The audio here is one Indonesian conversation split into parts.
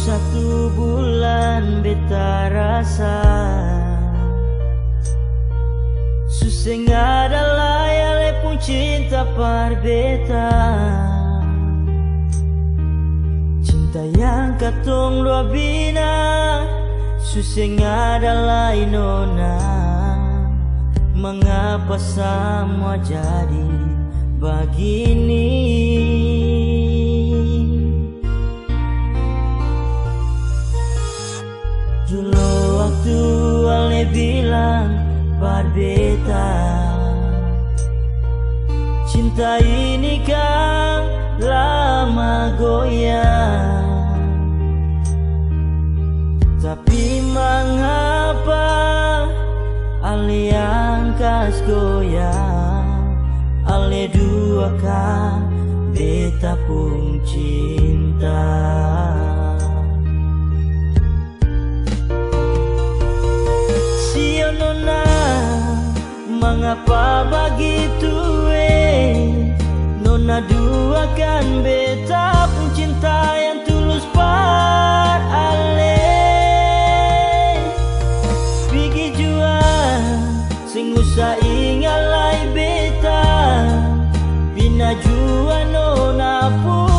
satu bulan beta rasa Suseng adalah yang lepung cinta par beta Cinta yang katong dua bina Suseng adalah inona Mengapa semua jadi begini? Bilang berbeda Cinta ini kan lama goyang. Tapi mengapa Ale angkas goyang? Ale dua kan beta pun cinta Mengapa begitu eh? Nona duakan beta pun cinta yang tulus par ale Pigi jua Sing usah ingalai beta. Bina jua nona pun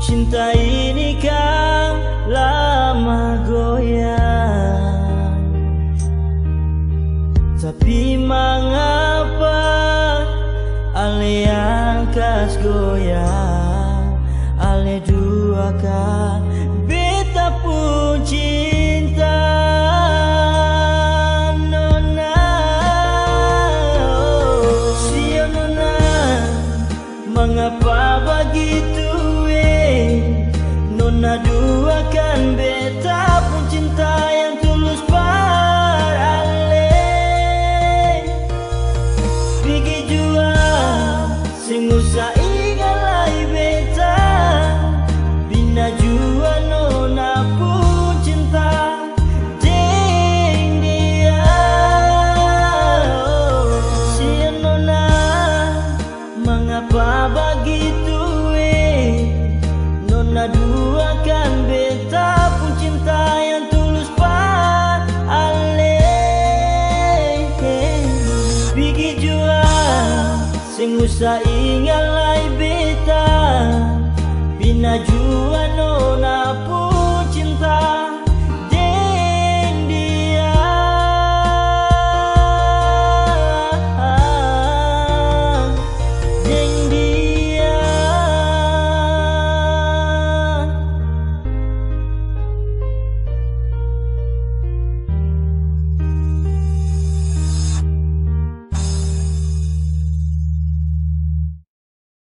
Cinta ini kan lama goyang. Tapi mengapa Ale angkas goyang? Ale dua kan Mengapa begitu eh? Nona duakan beta pun cinta duakan beta pun cinta yang tulus par ale Pigi jua Sing usah ingalai beta. Jua